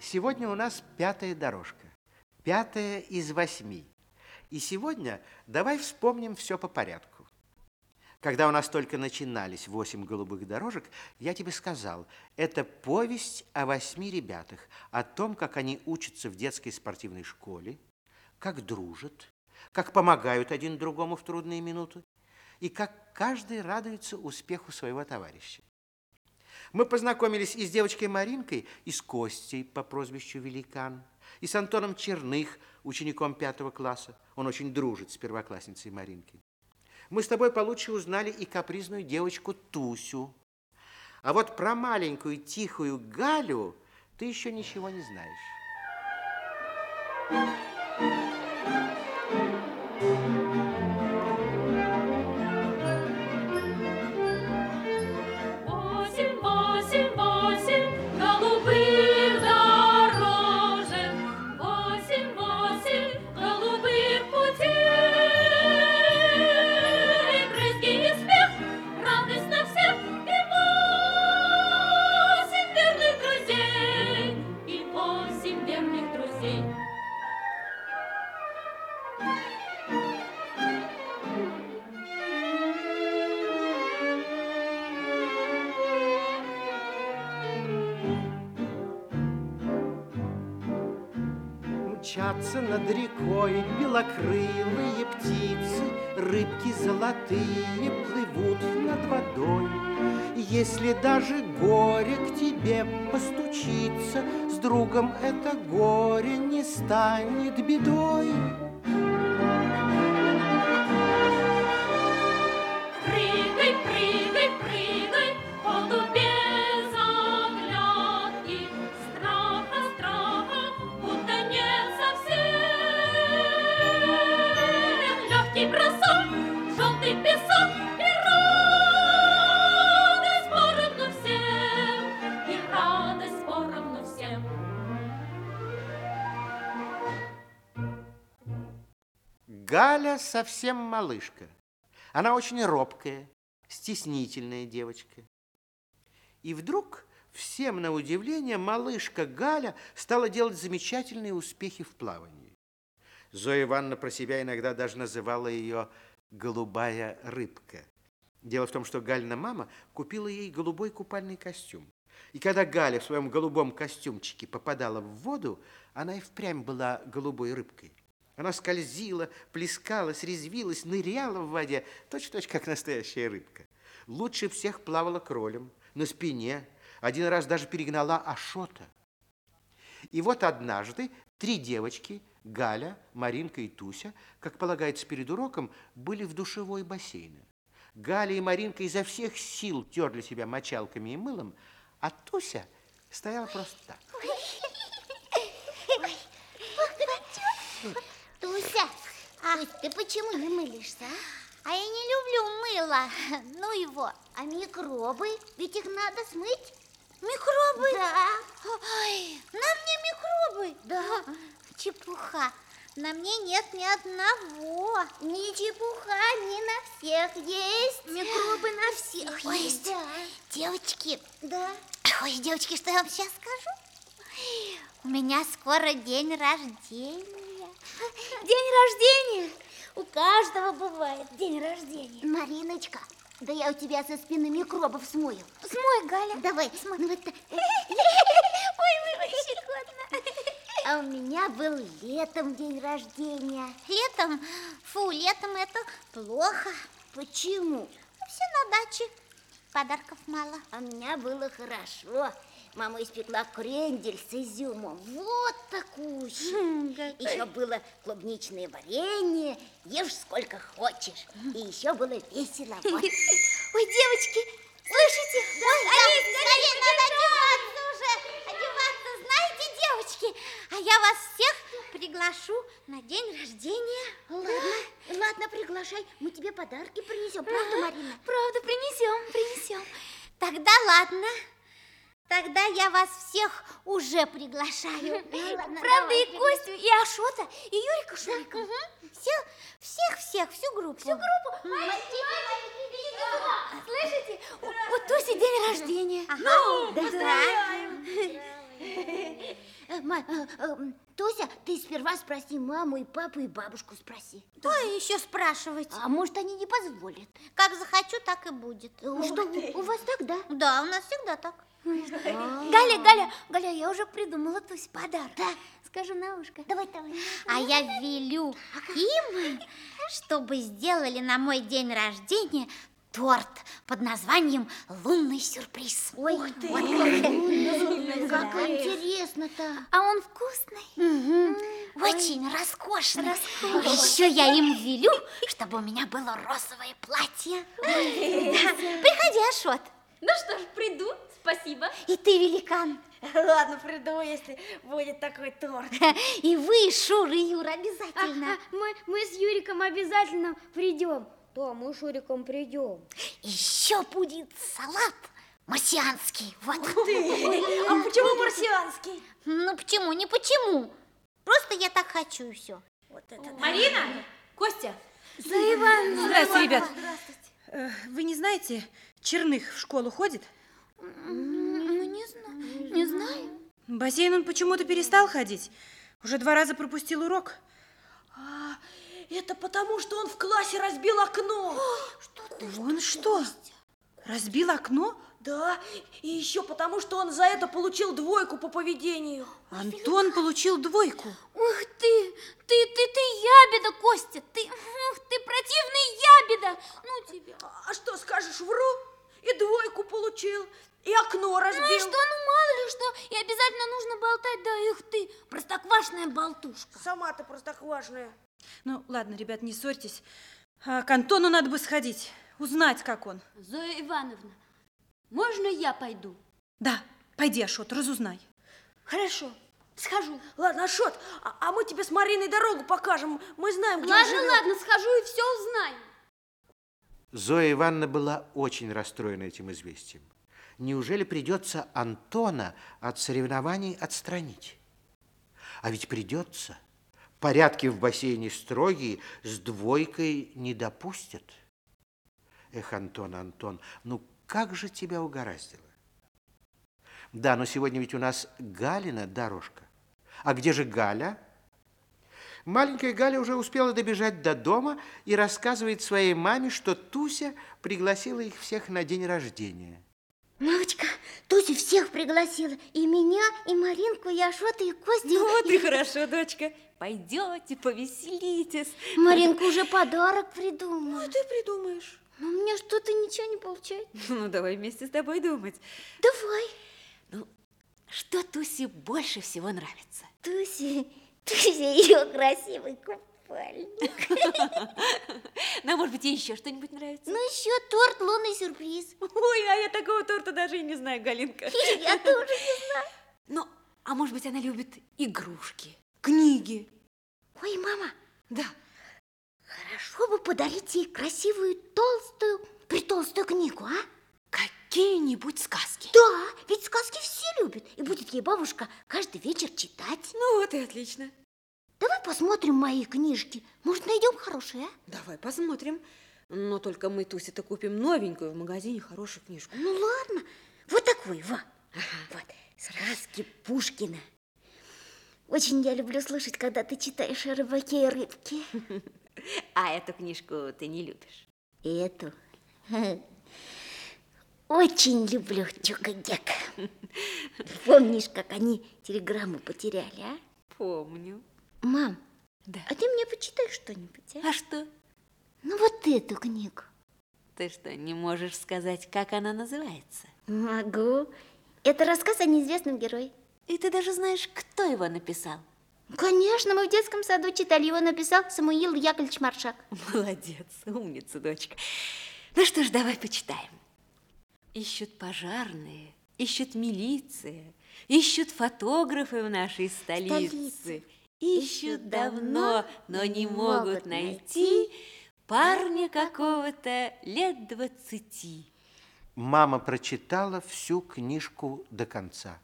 Сегодня у нас пятая дорожка. Пятая из восьми. И сегодня давай вспомним все по порядку. Когда у нас только начинались восемь голубых дорожек, я тебе сказал, это повесть о восьми ребятах, о том, как они учатся в детской спортивной школе, как дружат, как помогают один другому в трудные минуты и как каждый радуется успеху своего товарища. Мы познакомились и с девочкой Маринкой, и с Костей по прозвищу Великан, и с Антоном Черных, учеником пятого класса. Он очень дружит с первоклассницей Маринкой. Мы с тобой получше узнали и капризную девочку Тусю. А вот про маленькую тихую Галю ты еще ничего не знаешь. Мчатся над рекой белокрылые птицы, Рыбки золотые плывут над водой. Если даже горе к тебе постучится, С другом это горе не станет бедой. Галя совсем малышка. Она очень робкая, стеснительная девочка. И вдруг, всем на удивление, малышка Галя стала делать замечательные успехи в плавании. Зоя Ивановна про себя иногда даже называла ее «голубая рыбка». Дело в том, что Галина мама купила ей голубой купальный костюм. И когда Галя в своем голубом костюмчике попадала в воду, она и впрямь была голубой рыбкой. Она скользила, плескалась, резвилась, ныряла в воде, точь-в-точь, как настоящая рыбка. Лучше всех плавала кролем, на спине, один раз даже перегнала Ашота. И вот однажды три девочки, Галя, Маринка и Туся, как полагается перед уроком, были в душевой бассейне. Галя и Маринка изо всех сил терли себя мочалками и мылом, а Туся стояла просто так. А ты почему не мылишься, а? А я не люблю мыло. Ну его. А микробы? Ведь их надо смыть. Микробы? Да. Ой, на мне микробы? Да. Чепуха. На мне нет ни одного. Ни чепуха, ни на всех есть. Микробы на всех Ой, есть. Да. Девочки. Да. Ой, девочки, что я вам сейчас скажу? У меня скоро день рождения. День рождения? У каждого бывает день рождения. Мариночка, да я у тебя со спины микробов смою. Смой, Галя. Давай, смой. Ну, вот так. Ой, вы щекотно. А у меня был летом день рождения. Летом? Фу, летом это плохо. Почему? Все на даче. Подарков мало. А у меня было хорошо. Мама испекла крендель с изюмом. Вот такую. Еще было клубничное варенье. Ешь сколько хочешь. И еще было весело. Ой, девочки, слышите? Ой, скорее, скорее, надо одеваться уже. Одеваться, знаете, девочки, а я вас всех приглашу на день рождения. Ладно, ладно, приглашай. Мы тебе подарки принесем. Правда, Марина? Правда, принесем, принесем. Тогда ладно. Тогда я вас всех уже приглашаю. Ну, Правда, и Костю, и Ашота, и Юрика Шурика. Всех, всех, всех, всю группу. Всю группу. Слышите? У, у Туси день рождения. Ну, да. Э, э, Тося, ты сперва спроси маму и папу и бабушку спроси. Что еще спрашивать? А может, они не позволят? Как захочу, так и будет. Э, Что, у вас так, да? Да, у нас всегда так. Галя, Галя, Галя, я уже придумала Тусь подарок. Да. Скажу на ушко. Давай, давай. А я велю им, чтобы сделали на мой день рождения торт под названием «Лунный сюрприз». Ой, ты. Как интересно-то. А он вкусный? Очень роскошный. Еще я им велю, чтобы у меня было розовое платье. Да. Приходи, Ашот. Ну что ж, приду, спасибо. И ты, великан. Ладно, приду, если будет такой торт. И вы, Шура и Юра, обязательно. мы, мы с Юриком обязательно придем. Да, мы с Шуриком придем. Еще будет салат марсианский. Вот. А почему марсианский? Ну почему, не почему. Просто я так хочу и все. Вот это да. Марина! Костя! Зоя Ивановна. Здравствуйте, ребят. Э, Вы не знаете, Черных в школу ходит? Ну, не знаю, не знаю. В бассейн он почему-то перестал ходить. Уже два раза пропустил урок. А, это потому, что он в классе разбил окно. Он что, разбил окно? Да, и еще потому, что он за это получил двойку по поведению. Антон получил двойку. Ух ты, ты, ты, ты ябеда, Костя, ты, ух ты, противный ябеда. Ну тебя. А что скажешь, вру? И двойку получил, и окно разбил. Ну и что, ну мало ли что, и обязательно нужно болтать, да их ты, простоквашная болтушка. Сама ты простоквашная. Ну, ладно, ребят, не ссорьтесь. А к Антону надо бы сходить, узнать, как он. Зоя Ивановна, можно я пойду? Да, пойди, Ашот, разузнай. Хорошо, схожу. Ладно, Ашот, а, а мы тебе с Мариной дорогу покажем. Мы знаем, где Ладно, ладно, схожу и все узнаю. Зоя Ивановна была очень расстроена этим известием. Неужели придется Антона от соревнований отстранить? А ведь придется. Порядки в бассейне строгие, с двойкой не допустят. Эх, Антон, Антон, ну как же тебя угораздило? Да, но сегодня ведь у нас Галина дорожка. А где же Галя? Маленькая Галя уже успела добежать до дома и рассказывает своей маме, что Туся пригласила их всех на день рождения. Мамочка, Туся всех пригласила. И меня, и Маринку, и Ашота, и Костю. Ну Вот и хорошо, дочка. Пойдете, повеселитесь. Маринка уже подарок придумала. Ты придумаешь. Но у меня что-то ничего не получается. Ну, давай вместе с тобой думать. Давай. Ну, что Тусе больше всего нравится? Туся, Туся, ее красивый купальник. Ну, может быть, ей еще что-нибудь нравится? Ну, еще торт лунный сюрприз. Ой, а я такого торта даже и не знаю, Галинка. Я тоже не знаю. Ну, а может быть, она любит игрушки, книги. Ой, мама, Да. хорошо бы подарить ей красивую толстую, притолстую книгу, а? Какие-нибудь сказки. Да, ведь сказки все любят. И будет ей бабушка каждый вечер читать. Ну, вот и отлично. Давай посмотрим мои книжки. Может, найдем хорошие, а? Давай посмотрим. Но только мы Тусе-то купим новенькую в магазине хорошую книжку. Ну ладно, вот такой, во. Вот, сказки Пушкина. Очень я люблю слышать, когда ты читаешь о рыбаке и рыбке. А эту книжку ты не любишь? Эту. Очень люблю Чука-Гека. Помнишь, как они телеграмму потеряли, а? Помню. Мам, Да. а ты мне почитай что-нибудь, а? А что? Ну вот эту книгу. Ты что, не можешь сказать, как она называется? Могу. Это рассказ о неизвестном герое. И ты даже знаешь, кто его написал. Конечно, мы в детском саду читали. Его написал Самуил Яковлевич Маршак. Молодец, умница, дочка. Ну что ж, давай почитаем. Ищут пожарные, ищут милиция, ищут фотографы в нашей столице. Столице. Ищут давно, но не могут найти парня какого-то лет двадцати. Мама прочитала всю книжку до конца.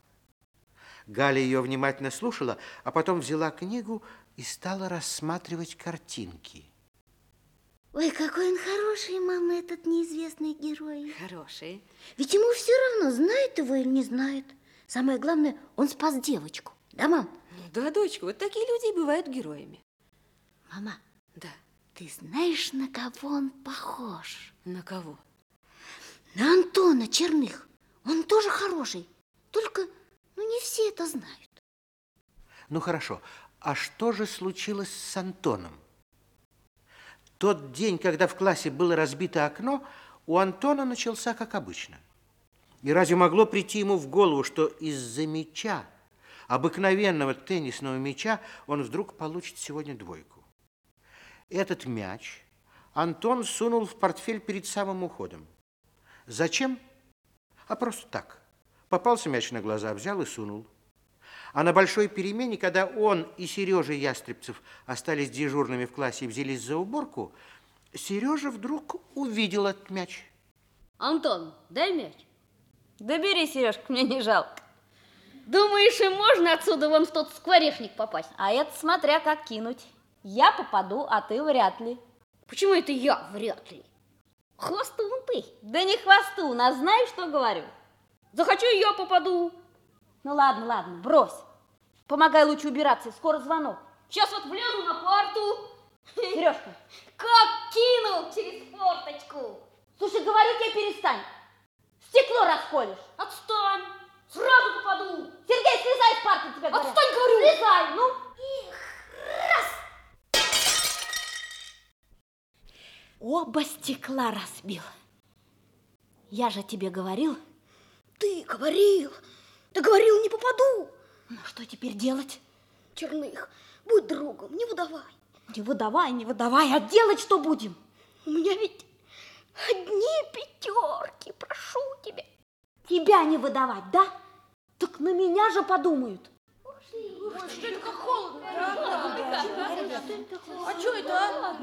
Галя ее внимательно слушала, а потом взяла книгу и стала рассматривать картинки. Ой, какой он хороший, мама, этот неизвестный герой. Хорошие. Ведь ему все равно, знает его или не знает. Самое главное, он спас девочку. Да, мам? Да, дочка, вот такие люди и бывают героями. Мама, Да. ты знаешь, на кого он похож? На кого? На Антона Черных. Он тоже хороший. Только, ну, не все это знают. Ну хорошо, а что же случилось с Антоном? Тот день, когда в классе было разбито окно, у Антона начался как обычно. И разве могло прийти ему в голову, что из-за мяча, обыкновенного теннисного мяча, он вдруг получит сегодня двойку? Этот мяч Антон сунул в портфель перед самым уходом. Зачем? А просто так. Попался мяч на глаза, взял и сунул. А на большой перемене, когда он и Сережа Ястребцев остались дежурными в классе и взялись за уборку, Сережа вдруг увидел этот мяч. Антон, дай мяч. Да бери, Сережка, мне не жалко. Думаешь, и можно отсюда вон в тот скворечник попасть? А это смотря как кинуть. Я попаду, а ты вряд ли. Почему это я вряд ли? Хвостун ты. Да не хвосту, нас знаешь, что говорю? Захочу, я попаду. Ну ладно, ладно, брось. Помогай лучше убираться, скоро звонок. Сейчас вот влезу на парту. Сережка, Как кину через форточку. слушай, говорю тебе, перестань. Стекло расколешь. Отстань. Сразу попаду. Сергей, слезай с парты, тебе говорят. Отстань, говорю. Слезай, ну. Оба стекла разбил. Я же тебе говорил. Ты говорил. Ты говорил, не попаду. Ну, что теперь делать? Черных, будь другом, не выдавай. Не выдавай, не выдавай, а делать что будем? У меня ведь одни пятерки, прошу тебя. Тебя не выдавать, да? Так на меня же подумают. А что это, а?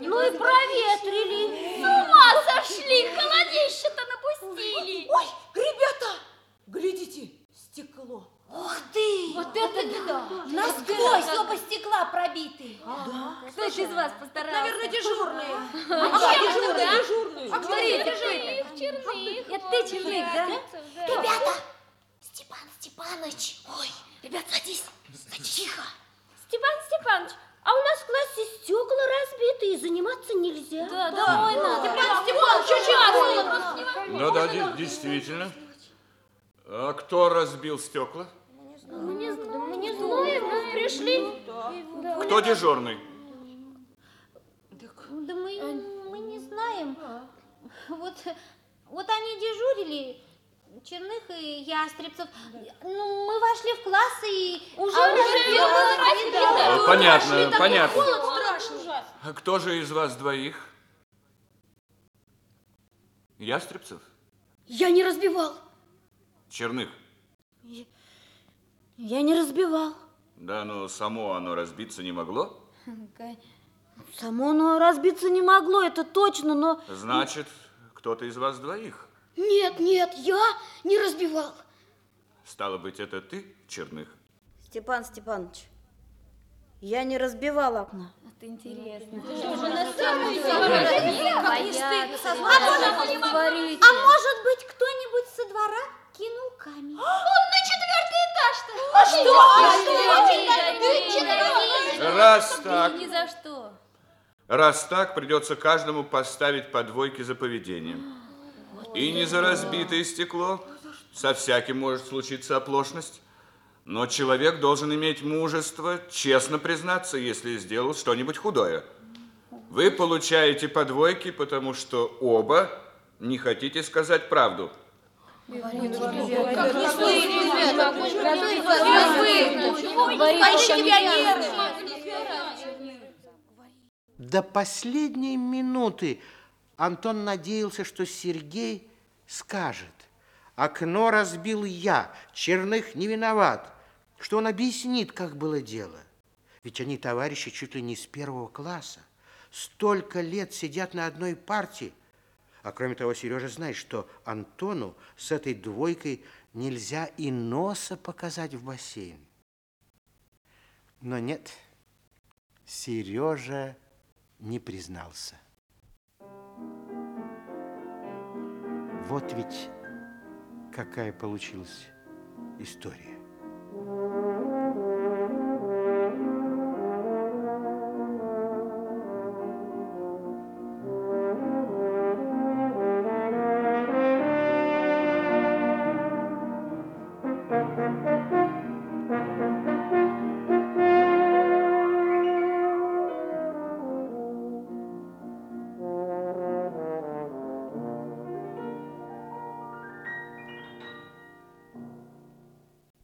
Ну и проветрили. С ума сошли, холодище-то напустили. Ой, ребята, глядите, стекло. Ух ты! Вот это беда. Насквозь оба стекла пробиты. Кто это из вас постарался? Наверное, дежурные. А чем чем дежурные? да? Дежурные. А черных, черных. Это ты черных, да? Ребята, Степан Степанович. Ой, ребят, садись. Тихо. Степан Степанович, а у нас в классе стекла разбиты и заниматься нельзя. Да, домой надо. Степан Степанович, сейчас. Ну да, де- действительно. А кто разбил стекла? Мы не знаем, мы не знаем, мы пришли. Кто дежурный? Да мы, мы не знаем. Вот, вот они дежурили, Черных и Ястребцев. Ну, мы вошли в класс и... Уже А разбили, да, разбили, да. да. А, понятно, понятно. Страшно. А кто же из вас двоих? Ястребцев? Я не разбивал. Черных? Я не разбивал. Да, но само оно разбиться не могло. Само оно разбиться не могло, это точно, но... Значит, кто-то из вас двоих. Нет, нет, я не разбивал. Стало быть, это ты, Черных? Степан Степанович, я не разбивал окна. А может быть, кто-нибудь со двора кинул камень? Раз так, Ни за что. раз так, придется каждому поставить по двойке за поведение. И не за разбитое стекло. Со всяким может случиться оплошность. Но человек должен иметь мужество честно признаться, если сделал что-нибудь худое. Вы получаете по двойке, потому что оба не хотите сказать правду. До последней минуты Антон надеялся, что Сергей скажет. Окно разбил я, Черных не виноват, что он объяснит, как было дело. Ведь они товарищи чуть ли не с первого класса. Столько лет сидят на одной партии. А кроме того, Сережа знает, что Антону с этой двойкой нельзя и носа показать в бассейн. Но нет, Сережа не признался. Вот ведь какая получилась история.